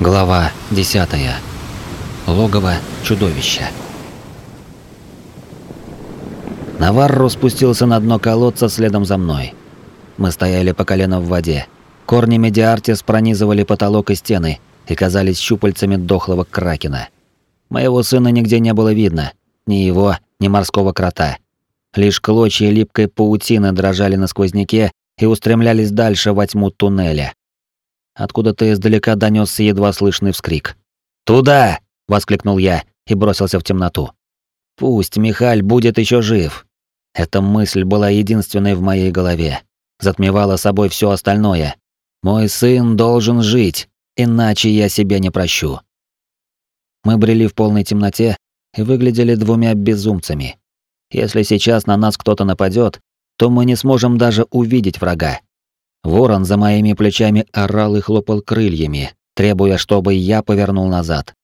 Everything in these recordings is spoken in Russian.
Глава 10. Логово чудовища. Наварро спустился на дно колодца следом за мной. Мы стояли по колено в воде. Корни медиартис пронизывали потолок и стены и казались щупальцами дохлого кракена. Моего сына нигде не было видно, ни его, ни морского крота. Лишь клочья липкой паутины дрожали на сквозняке и устремлялись дальше во тьму туннеля. Откуда-то издалека донесся едва слышный вскрик. «Туда!» — воскликнул я и бросился в темноту. «Пусть Михаль будет еще жив». Эта мысль была единственной в моей голове. Затмевала собой все остальное. Мой сын должен жить, иначе я себя не прощу. Мы брели в полной темноте и выглядели двумя безумцами. Если сейчас на нас кто-то нападет, то мы не сможем даже увидеть врага. Ворон за моими плечами орал и хлопал крыльями, требуя, чтобы я повернул назад.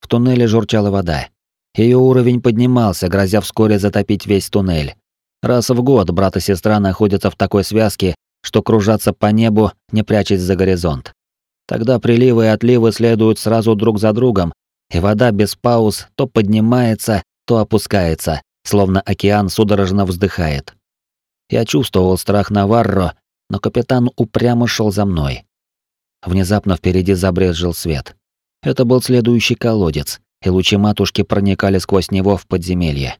В туннеле журчала вода. Ее уровень поднимался, грозя вскоре затопить весь туннель. Раз в год брат и сестра находятся в такой связке, что кружатся по небу, не прячась за горизонт. Тогда приливы и отливы следуют сразу друг за другом, и вода без пауз то поднимается, то опускается, словно океан судорожно вздыхает. Я чувствовал страх Наварро, но капитан упрямо шел за мной. Внезапно впереди забрезжил свет. Это был следующий колодец, и лучи матушки проникали сквозь него в подземелье.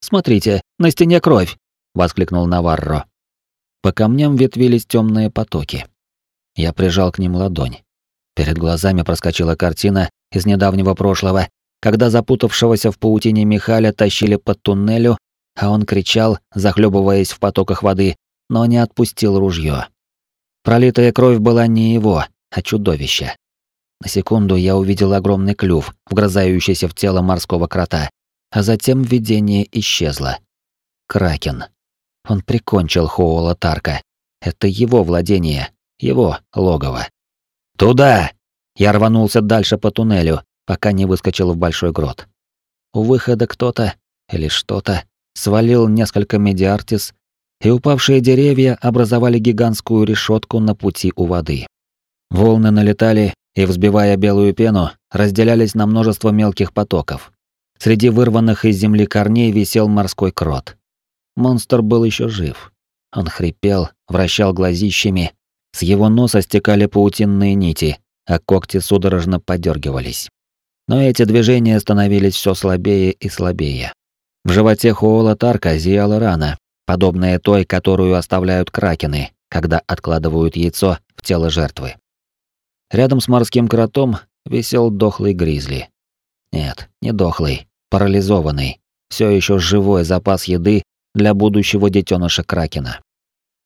«Смотрите, на стене кровь!» — воскликнул Наварро. По камням ветвились темные потоки. Я прижал к ним ладонь. Перед глазами проскочила картина из недавнего прошлого, когда запутавшегося в паутине Михаля тащили под туннелю, а он кричал, захлебываясь в потоках воды, но не отпустил ружье. Пролитая кровь была не его, а чудовища. На секунду я увидел огромный клюв, вгрызающийся в тело морского крота, а затем видение исчезло. Кракен. Он прикончил Хоула Тарка. Это его владение, его логово. «Туда!» Я рванулся дальше по туннелю, пока не выскочил в большой грот. У выхода кто-то, или что-то, свалил несколько медиартис и упавшие деревья образовали гигантскую решетку на пути у воды. Волны налетали и, взбивая белую пену, разделялись на множество мелких потоков. Среди вырванных из земли корней висел морской крот. Монстр был еще жив. Он хрипел, вращал глазищами, с его носа стекали паутинные нити, а когти судорожно подергивались. Но эти движения становились все слабее и слабее. В животе Хуола Тарка зияла рана, подобная той, которую оставляют кракены, когда откладывают яйцо в тело жертвы. Рядом с морским кротом висел дохлый гризли. Нет, не дохлый, парализованный, все еще живой запас еды для будущего детеныша кракена.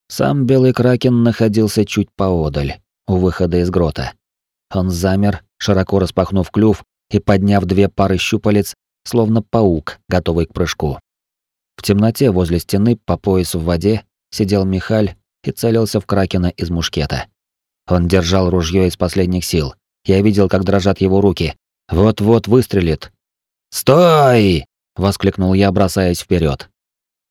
Сам белый кракен находился чуть поодаль, у выхода из грота. Он замер, широко распахнув клюв и подняв две пары щупалец, словно паук, готовый к прыжку. В темноте возле стены по пояс в воде сидел Михаль и целился в кракена из мушкета. Он держал ружье из последних сил. Я видел, как дрожат его руки. Вот-вот выстрелит. «Стой!» — воскликнул я, бросаясь вперед.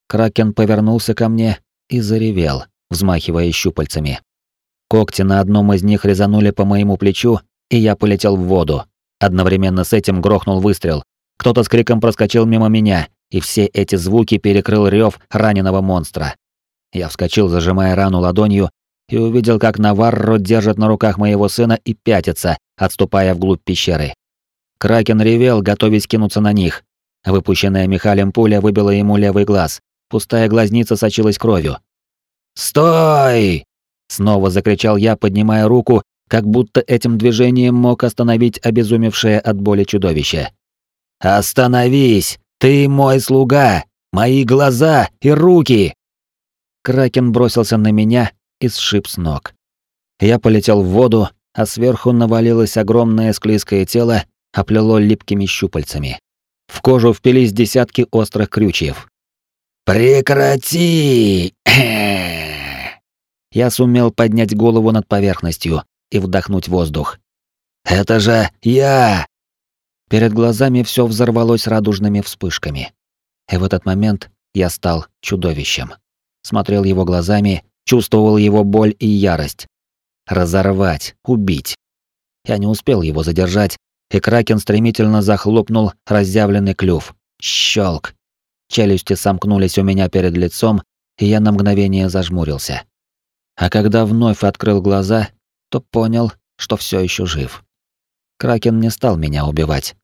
Кракен повернулся ко мне и заревел, взмахивая щупальцами. Когти на одном из них резанули по моему плечу, и я полетел в воду. Одновременно с этим грохнул выстрел. Кто-то с криком проскочил мимо меня, и все эти звуки перекрыл рев раненого монстра. Я вскочил, зажимая рану ладонью, и увидел, как Наварро держит на руках моего сына и пятится, отступая вглубь пещеры. Кракен ревел, готовясь кинуться на них. Выпущенная Михалем пуля выбила ему левый глаз. Пустая глазница сочилась кровью. «Стой!» Снова закричал я, поднимая руку, как будто этим движением мог остановить обезумевшее от боли чудовище. «Остановись! Ты мой слуга! Мои глаза и руки!» Кракен бросился на меня и сшиб с ног. Я полетел в воду, а сверху навалилось огромное склизкое тело, оплело липкими щупальцами. В кожу впились десятки острых крючьев. «Прекрати!» Я сумел поднять голову над поверхностью и вдохнуть воздух. «Это же я!» Перед глазами все взорвалось радужными вспышками. И в этот момент я стал чудовищем. Смотрел его глазами, чувствовал его боль и ярость. Разорвать, убить. Я не успел его задержать, и Кракен стремительно захлопнул разъявленный клюв. Щелк. Челюсти сомкнулись у меня перед лицом, и я на мгновение зажмурился. А когда вновь открыл глаза, то понял, что все еще жив. Кракен не стал меня убивать.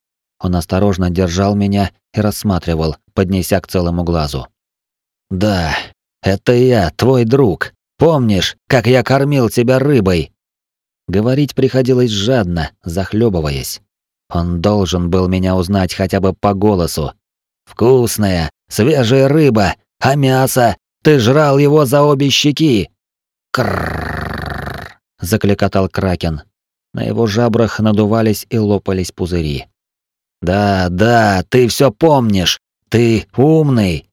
Он осторожно держал меня и рассматривал, поднеся к целому глазу. «Да, это я, твой друг. Помнишь, как я кормил тебя рыбой?» Говорить приходилось жадно, захлебываясь. Он должен был меня узнать хотя бы по голосу. «Вкусная, свежая рыба, а мясо? Ты жрал его за обе щеки!» «Крррррр!» — закликотал Кракен. На его жабрах надувались и лопались пузыри. «Да, да, ты все помнишь! Ты умный!»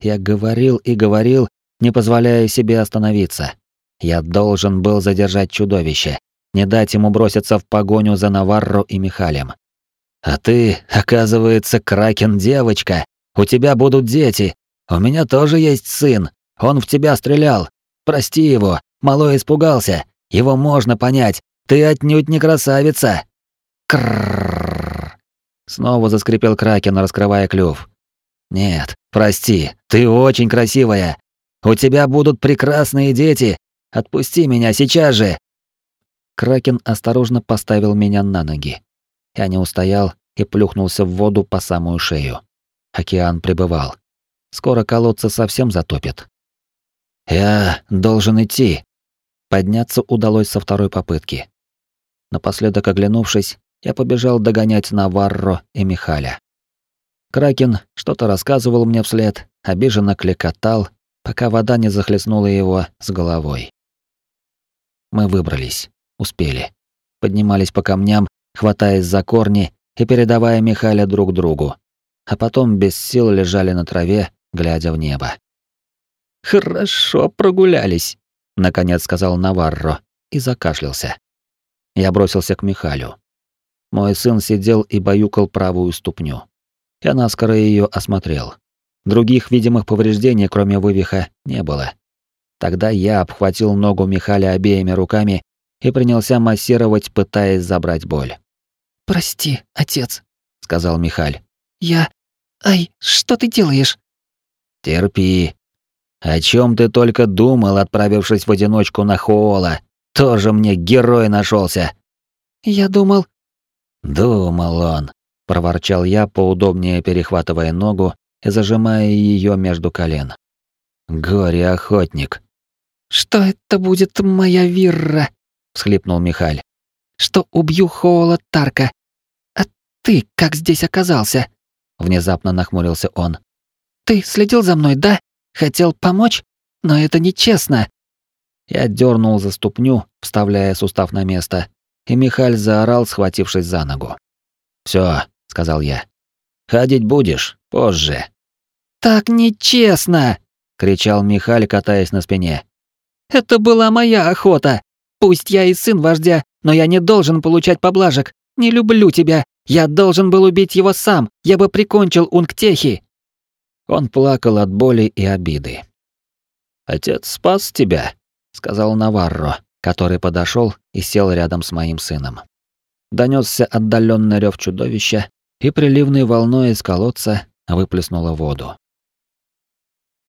Я говорил и говорил, не позволяя себе остановиться. Я должен был задержать чудовище, не дать ему броситься в погоню за Наварро и Михалем. А ты, оказывается, Кракен девочка. У тебя будут дети. У меня тоже есть сын. Он в тебя стрелял. Прости его. Малой испугался. Его можно понять. Ты отнюдь не красавица. Крррррр. Снова заскрипел Кракен, раскрывая клюв. Нет, прости. Ты очень красивая. У тебя будут прекрасные дети. Отпусти меня сейчас же. Кракен осторожно поставил меня на ноги. Я не устоял и плюхнулся в воду по самую шею. Океан пребывал. Скоро колодца совсем затопит. Я должен идти. Подняться удалось со второй попытки. Напоследок оглянувшись, я побежал догонять Наварро и Михаля. Кракен что-то рассказывал мне вслед, обиженно клекотал, пока вода не захлестнула его с головой. Мы выбрались. Успели. Поднимались по камням, хватаясь за корни и передавая Михаля друг другу. А потом без сил лежали на траве, глядя в небо. «Хорошо прогулялись», — наконец сказал Наварро и закашлялся. Я бросился к Михалю. Мой сын сидел и баюкал правую ступню. Я наскоро ее осмотрел. Других видимых повреждений, кроме вывиха, не было. Тогда я обхватил ногу Михаля обеими руками и принялся массировать, пытаясь забрать боль. «Прости, отец», — сказал Михаль. «Я... Ай, что ты делаешь?» «Терпи. О чем ты только думал, отправившись в одиночку на Хоола? Тоже мне герой нашелся. «Я думал...» «Думал он», — проворчал я, поудобнее перехватывая ногу и зажимая ее между колен. «Горе-охотник». «Что это будет моя Вирра?» — всхлипнул Михаль. «Что убью Хоула Тарка. А ты как здесь оказался?» Внезапно нахмурился он. «Ты следил за мной, да? Хотел помочь? Но это нечестно!» Я дернул за ступню, вставляя сустав на место, и Михаль заорал, схватившись за ногу. «Всё», — сказал я. «Ходить будешь позже». «Так нечестно!» — кричал Михаль, катаясь на спине. «Это была моя охота!» Пусть я и сын вождя, но я не должен получать поблажек. Не люблю тебя. Я должен был убить его сам. Я бы прикончил Унгтехи. Он плакал от боли и обиды. Отец спас тебя, сказал Наварро, который подошел и сел рядом с моим сыном. Донесся отдаленный рев чудовища, и приливной волной из колодца выплеснуло воду.